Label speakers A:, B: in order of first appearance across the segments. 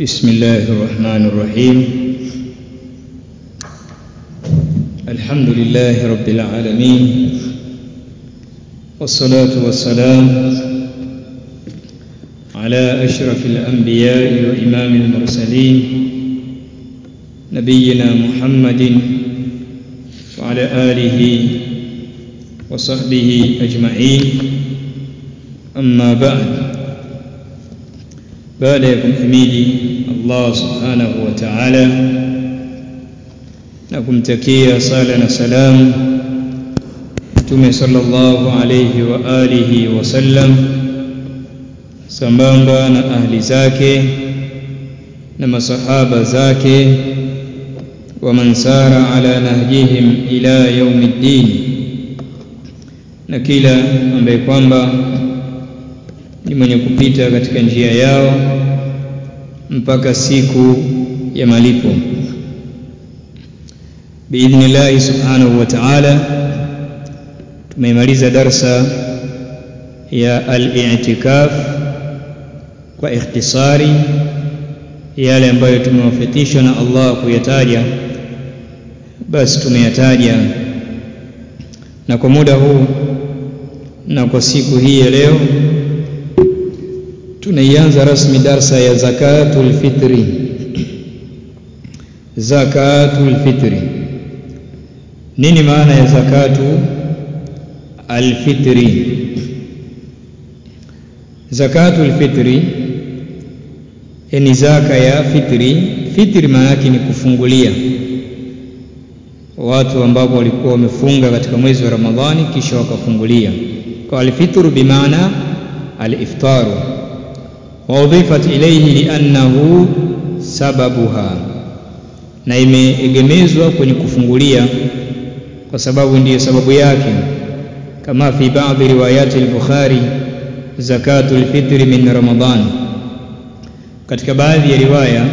A: بسم الله الرحمن الرحيم. الحمد لله رب العالمين. والصلاة والسلام على أشرف الأنبياء وإمام المرسلين نبينا محمد وعلى آله وصحبه أجمعين. أما بعد baada ya kumhimidi Allah subhanahu wa ta'ala na kumtakia sala na salam Mtume sallallahu alayhi wa alihi wa sallam sambamba na ahli zake na masahaba zake wa man sara ala nahjihim ila yaumiddin na kila ambaye kwamba ni mwenye kupita katika njia yao mpaka siku ya malipo. Biidhnillahi subhanahu wa ta'ala tumemaliza darsa ya al-i'tikaf kwa ikhtisari yale ambayo tumewafikishwa na Allah kuyataja basi tumeyataja. Na kwa muda huu na kwa siku hii ya leo tunaianza rasmi darsa ya zakatul fitri. Zakatul fitri. Nini maana ya zakatu alfitri zakatul fitri ni zaka ya fitri. Fitri maana yake ni kufungulia. Watu ambao walikuwa wamefunga katika mwezi wa Ramadhani kisha wakafungulia. Kwa alfitru bimaana aliftaru waudhifat ilayhi liannahu sababuha. Na imeegemezwa kwenye kufungulia kwa sababu ndiyo sababu yake. Kama fi baadhi riwayati al-Bukhari zakatu al-fitri min ramadan. Katika baadhi ya riwaya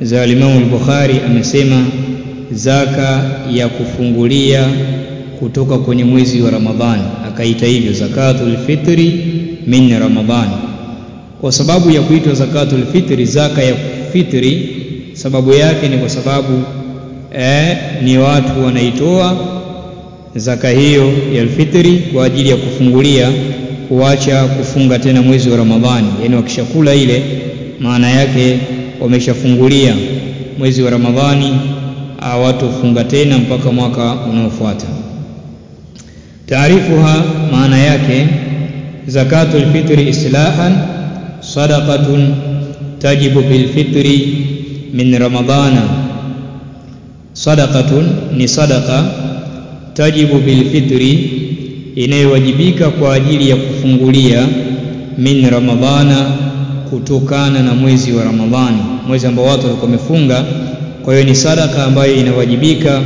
A: za Imam al-Bukhari amesema zaka ya kufungulia kutoka kwenye mwezi wa Ramadhani akaita hivyo zakatul fitri min Ramadhani kwa sababu ya kuitwa zakatul fitri zaka ya fitri sababu yake ni kwa sababu eh, ni watu wanaitoa zaka hiyo ya alfitri kwa ajili ya kufungulia kuacha kufunga tena mwezi wa Ramadhani. Yani wakishakula ile maana yake wameshafungulia mwezi wa Ramadhani watu funga tena mpaka mwaka unaofuata. Taarifuha maana yake zakatul fitri islahan sadaqatun tajibu bil fitri min ramadana sadaqatun ni sadaqa tajibu bil fitri inayowajibika kwa ajili ya kufungulia min ramadana kutokana na mwezi wa ramadhani mwezi ambao watu walikuwa wamefunga. Kwa hiyo ni sadaka ambayo inawajibika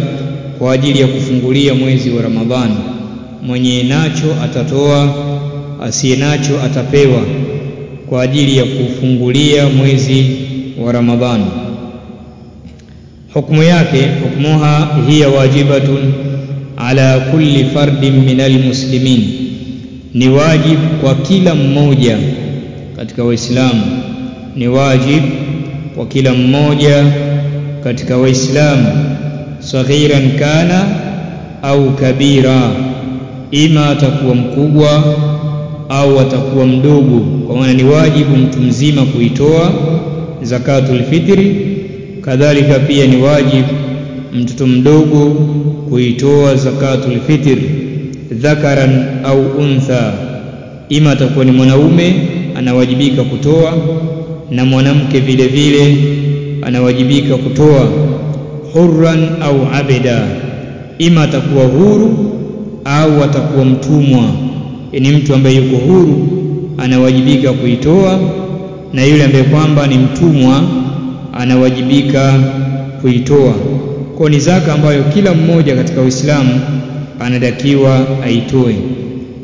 A: kwa ajili ya kufungulia mwezi wa ramadhani mwenye nacho atatoa asiye nacho atapewa kwa ajili ya kufungulia mwezi wa Ramadhani. Hukumu yake, hukmuha hiya wajibatun ala kulli fardin minal almuslimin, ni wajib kwa kila mmoja katika Waislamu, ni wajib kwa kila mmoja katika Waislamu, saghiran kana au kabira, ima atakuwa mkubwa au atakuwa mdogo kwa maana ni wajibu mtu mzima kuitoa zakatul fitri. Kadhalika pia ni wajibu mtoto mdogo kuitoa zakatul fitri. Dhakaran au untha. Ima atakuwa ni mwanaume anawajibika kutoa. Na mwanamke vile vile anawajibika kutoa. Hurran au abeda. Ima atakuwa huru au atakuwa mtumwa. Ni mtu ambaye yuko huru anawajibika kuitoa na yule ambaye kwamba ni mtumwa anawajibika kuitoa. Kwa ni zaka ambayo kila mmoja katika Uislamu anatakiwa aitoe.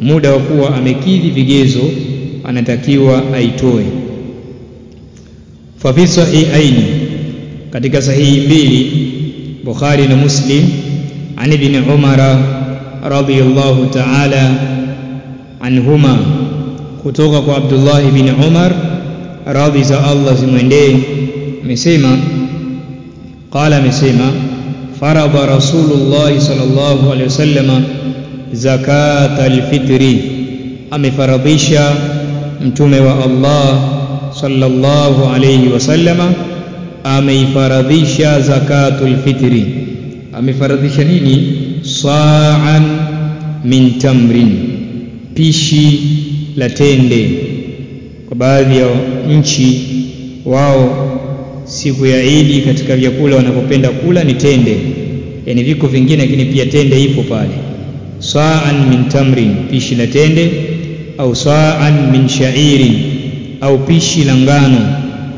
A: Muda wa kuwa amekidhi vigezo anatakiwa aitoe. Fa fi sahihaini katika sahihi mbili Bukhari na Muslim an ibn Umara radiyallahu ta'ala anhuma kutoka kwa Abdullah ibn Umar radhi za Allah zimwendee. Amesema qala amesema farada rasulullah sallallahu alaihi wasallam zakat alfitri. Amefaradhisha mtume wa Allah sallallahu alaihi wasallama ameifaradhisha zakatul fitri amefaradhisha nini? Sa'an min tamrin pishi la tende. Kwa baadhi ya nchi wao siku ya Idi katika vyakula wanapopenda kula ni tende. Yani viko vingine lakini pia tende ipo pale. Sa'an min tamrin pishi la tende au sa'an min sha'irin au pishi la ngano.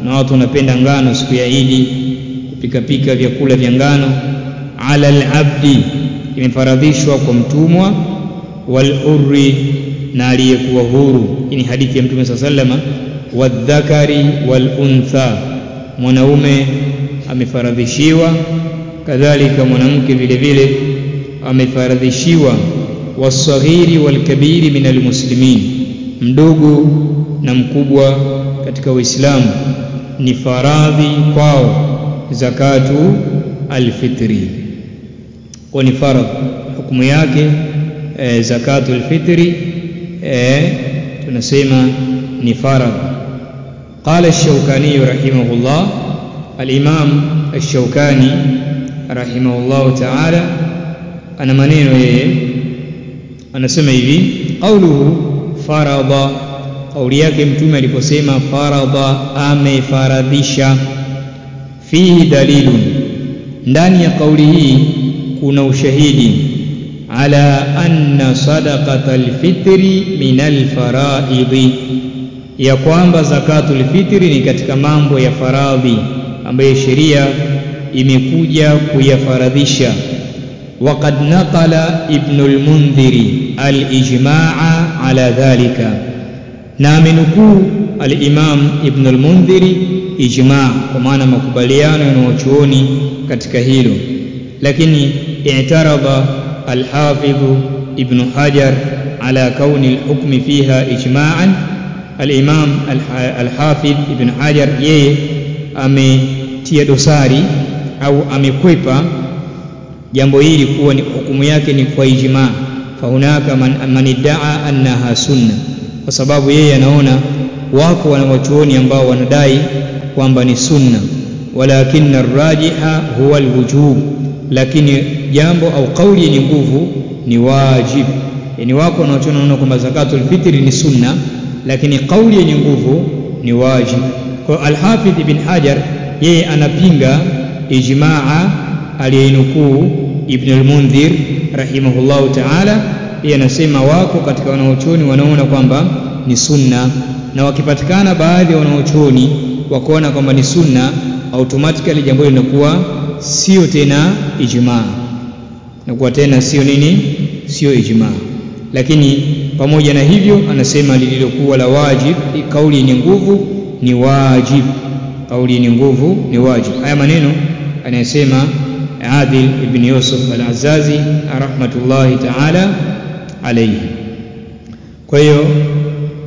A: Na watu wanapenda ngano siku ya Idi kupikapika vyakula vya ngano. Ala al-abdi imefaradhishwa kwa mtumwa. Wal urri na aliyekuwa huru. Ni hadithi ya mtume sallama wadhakari wal untha. Mwanaume amefaradhishiwa kadhalika mwanamke vile vile amefaradhishiwa. Wasaghiri walkabiri min almuslimin mdogo na mkubwa katika uislamu. Ni faradhi kwao zakatu alfitri kwa ni faradhi hukumu yake e, zakatu alfitri eh tunasema ni faradhi qala ash-shawkani rahimahullah al-imam ash-shawkani rahimahullah ta'ala ana maneno yeye anasema hivi qauluhu faradha qawli yake mtume aliposema faradha amefaradhisha. Fihi dalilun ndani ya kauli hii kuna ushahidi. Ala anna sadaqata alfitri min alfaraidi ya kwamba zakatul fitri ni katika mambo ya faradhi ambayo sheria imekuja kuyafaradhisha وقد نقل ابن المنذر الإجماع على ذلك al-Imam Ibn al-Mundhiri ijma kwa maana makubaliano yanayochuoni katika hilo lakini i'tarada الحافظ ابن حجر على كون الحكم فيها إجماعا. الإمام الحافظ ابن حجر يي أمي تيدوساري أو أمي كويبا. جنبو إيري كون حكم يكن إجماع. فهناك من, من ادعى أنها سنة. وسبب يي نونا واكو ونوچوني ambao wanadai kwamba ni sunna walakin الراجح هو الوجوب. Lakini jambo au kauli yenye nguvu ni wajib. Yani wako wanawachuoni naona kwamba zakatul fitri ni sunna lakini kauli yenye nguvu ni wajib. Kwa alhafidh ibn hajar yeye anapinga ijmaa aliyenukuu ibn al-mundhir rahimahullahu ta'ala. Yeye anasema wako katika wanaochoni wanaona kwamba ni sunna na wakipatikana baadhi ya wanaochoni wakaona kwamba ni sunna automatically jambo linakuwa sio tena ijmaa nakuwa tena sio nini? Sio ijmaa lakini pamoja na hivyo anasema lililokuwa la wajib kauli yenye nguvu ni wajib. Kauli yenye nguvu ni wajib. Haya maneno anayesema Adil ibn Yusuf al-Azazi rahmatullahi ta'ala alayhi. Kwa hiyo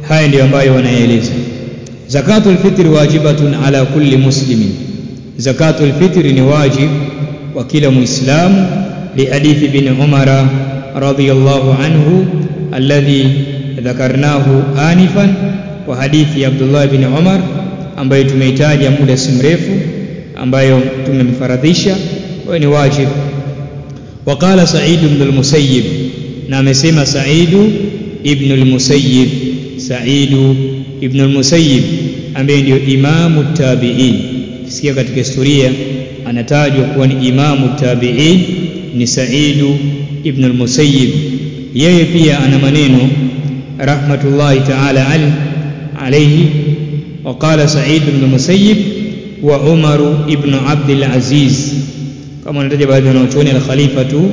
A: haya ndiyo ambayo wanaeleza zakatul fitri wajibatun ala kulli muslimin zakatul fitri ni wajib wa kila muislamu lihadithi bin umara radiyallahu anhu alladhi dhakarnahu anifan wa hadithi Abdullah bin Umar ambayo tumeitaja muda si mrefu ambayo tumemfaradhisha kwa ni wajib وقال سعيد بن المسيب na amesema Saidu ibn al-Musayyib Saidu ibn al-Musayyib ambaye ndio imamu tabi'in Ukisikia katika historia anatajwa kuwa ni imamu tabii ni Saidu ibn al-Musayyib. Yeye pia ana maneno rahmatullahi ta'ala alayhi, waqala saidu ibn al-Musayyib wa Umar ibn Abdul Aziz, kama anataja baadhi ya wanachuoni al-khalifatu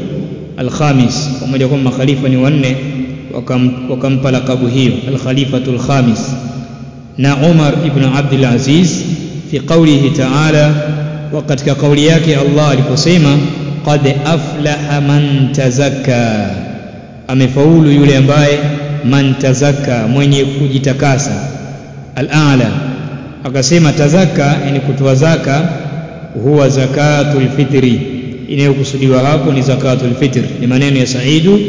A: al-khamis, pamoja kwamba makhalifa ni wanne wakampa lakabu hiyo al-khalifatu al-khamis, na Umar ibn Abdul Aziz fi qawlihi ta'ala wa katika kauli yake Allah aliposema qad aflaha man tazakka. Amefaulu yule ambaye man tazakka mwenye kujitakasa. Al-a'la. Akasema tazaka yani kutoa zaka huwa zakatul fitri. Inayokusudiwa hapo ni zakatul fitri ni maneno ya Saidu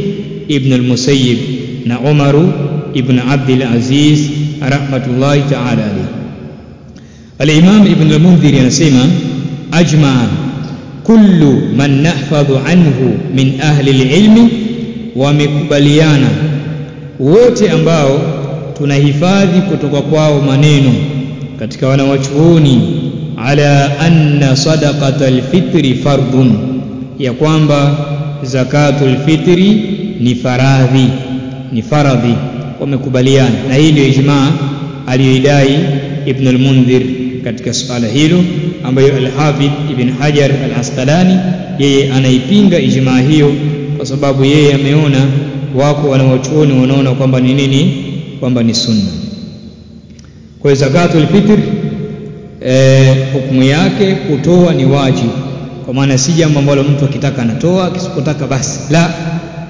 A: ibn al-Musayyib na Umaru ibn Abdul Aziz rahmatullahi ta'ala al-Imam ibn al-Mundhir anasema ajma kullu man nahfadhu anhu min ahli al-ilmi wamekubaliana wote ambao tunahifadhi kutoka kwao maneno katika wanawachuoni ala anna sadaqatal fitri fardun ya kwamba zakatul fitri ni faradhi ni faradhi. Wamekubaliana. Na hii ndio ijmaa aliyoidai ibn al-Mundhir katika suala hilo ambayo al-Hafidh ibn Hajar al-Asqalani yeye anaipinga ijmaa hiyo kwa sababu yeye ameona wako wanawachuoni wanaona kwamba ni nini kwamba ni sunna. Kwa hiyo zakatul fitr eh, hukumu yake kutoa ni wajibu. Kwa maana si jambo ambalo mtu akitaka anatoa akisipotaka basi. La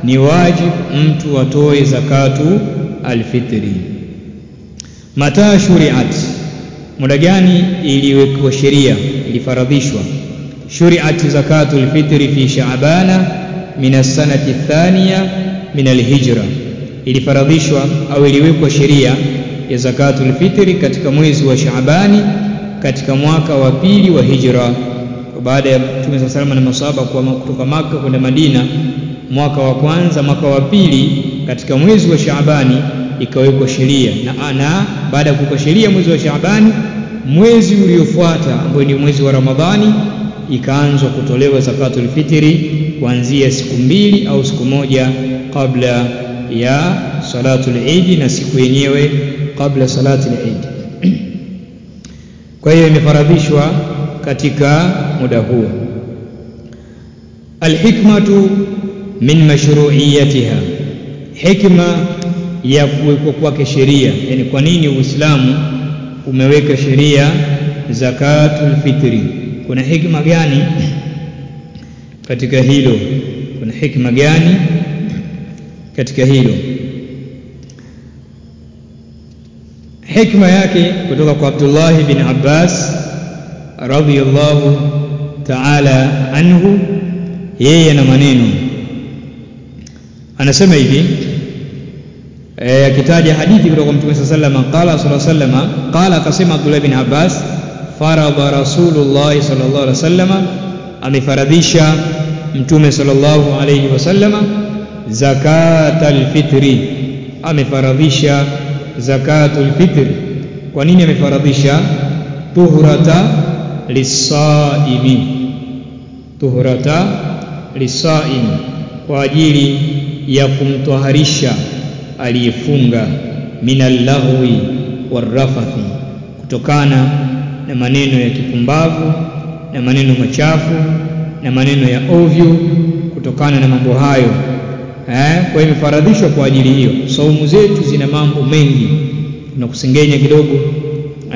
A: ni wajibu mtu atoe zakatu alfitri. Mata shuriat muda gani iliwekwa sheria ilifaradhishwa? Shuriat zakatu lfitri fi shaabana min alsanati thaniya min alhijra. Ilifaradhishwa au iliwekwa sheria ya zakatu lfitri katika mwezi wa shaabani katika mwaka wa pili wa hijra. Baada ya mtume saa salama na masahaba kutoka maka kwenda madina mwaka wa kwanza mwaka wa pili katika mwezi wa shaabani ikawekwa sheria. Na, na baada ya kuwekwa sheria mwezi wa Shaabani mwezi uliofuata ambao ni mwezi wa Ramadhani ikaanzwa kutolewa zakatul fitri kuanzia siku mbili au siku moja kabla ya salatul Eid na siku yenyewe kabla salatul Eid. Kwa hiyo imefaradhishwa katika muda huo. Alhikmatu min mashru'iyatiha. Hikma ya kuwekwa kwake sheria. Yani kwa nini uislamu umeweka sheria zakatul fitri? Kuna hikma gani katika hilo? Kuna hikma gani katika hilo? Hikma yake kutoka kwa Abdullah bin Abbas radhiyallahu ta'ala anhu yeye na maneno. Anasema hivi akitaja hadithi kutoka Mtume sallallahu alayhi wasallam qala sallallahu alayhi wasallam qala akasema Abdullah bin Abbas farada Rasulullah sallallahu alaihi wasallam amefaradhisha Mtume sallallahu alaihi wasallam zakatal fitri amefaradhisha zakatul fitri. Kwa nini amefaradhisha? Tuhrata lisaimi tuhurata lisaimi kwa ajili ya kumtwaharisha aliyefunga minal lahwi warafathi kutokana na maneno ya kipumbavu na maneno machafu na maneno ya ovyo kutokana na mambo hayo. Eh, kwa hiyo imefaradhishwa kwa ajili hiyo. Saumu zetu zina mambo mengi. Unakusengenya kidogo.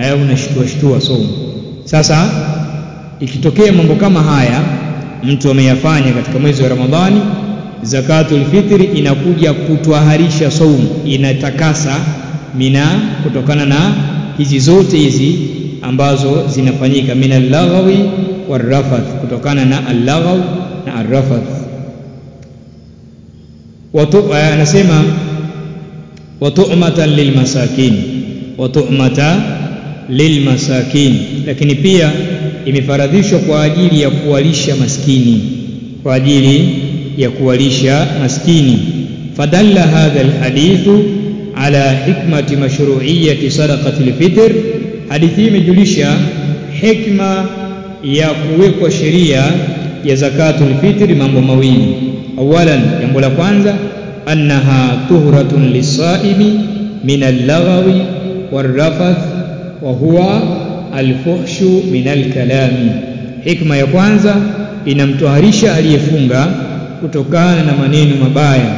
A: Eh, unashtua shtua saumu. Sasa ikitokea mambo kama haya mtu ameyafanya katika mwezi wa Ramadhani zakatul fitri inakuja kutwaharisha saumu inatakasa mina kutokana na hizi zote hizi ambazo zinafanyika. Minal laghawi warafath kutokana na al-laghaw na ar-rafath watu anasema watumata lilmasakin watumata lilmasakin. Lakini pia imefaradhishwa kwa ajili ya kuwalisha maskini kwa ajili ya kuwalisha maskini. Fadalla hadha alhadithu ala hikmati mashru'iyyati sadaqati alfitr. Hadithi imejulisha hikma ya kuwekwa sheria ya zakatul fitri mambo mawili. Awalan jambo la kwanza annaha tuhratun lisaimi min allaghawi warrafath wa huwa alfuhshu min alkalami. Hikma ya kwanza inamtoharisha aliyefunga kutokana na maneno mabaya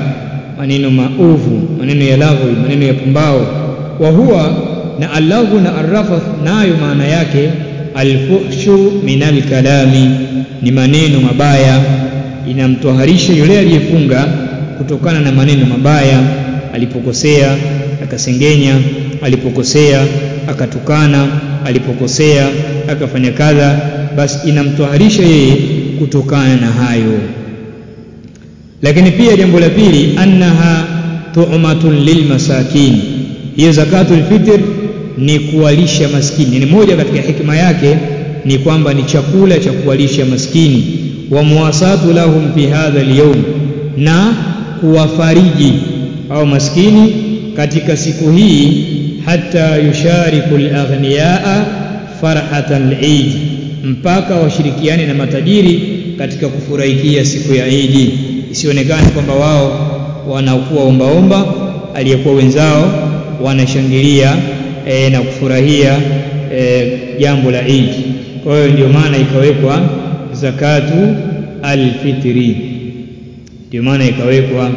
A: maneno maovu maneno ya laghwi, maneno ya pumbao. Wa huwa na alaghu na arrafath nayo maana yake alfushu min alkalami. Ni maneno mabaya. Inamtoharisha yule aliyefunga kutokana na maneno mabaya. Alipokosea akasengenya alipokosea akatukana alipokosea akafanya kadha basi inamtoharisha yeye kutokana na hayo lakini pia jambo la pili annaha tu'matun lilmasakin hiyo zakatul fitr ni kuwalisha maskini. Ni moja katika hikma yake ni kwamba ni chakula cha kuwalisha maskini. Wa muwasatu lahum fi hadha alyawm na kuwafariji au maskini katika siku hii hata yushariku alaghniyaa farhatan al-eid mpaka washirikiane na matajiri katika kufurahikia siku ya Eid isionekane kwamba wao wanakuwa ombaomba aliyekuwa wenzao wanashangilia e, na kufurahia e, jambo la Eid. Kwa hiyo ndio maana ikawekwa zakatu alfitri. Ndio maana ikawekwa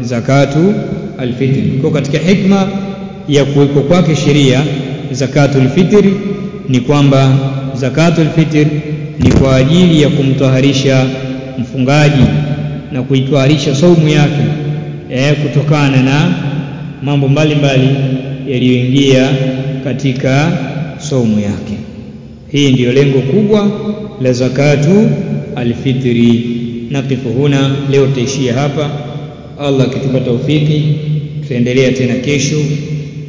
A: zakatu alfitri. Kwa katika hikma ya kuwekwa kwake sheria zakatu fitri ni kwamba zakatu alfitri ni kwa ajili ya kumtaharisha mfungaji na kuitwarisha saumu yake eh, kutokana na mambo mbalimbali yaliyoingia katika saumu yake. Hii ndiyo lengo kubwa la zakatu alfitri. Nakifu huna leo tutaishia hapa. Allah akitupa taufiki tutaendelea tena kesho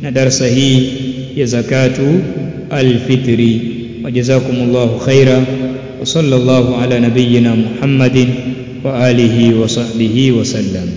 A: na darasa hii ya zakatu alfitri. Wajazakumullahu khaira wa sallallahu ala nabiyyina Muhammadin wa alihi wa sahbihi wa sallam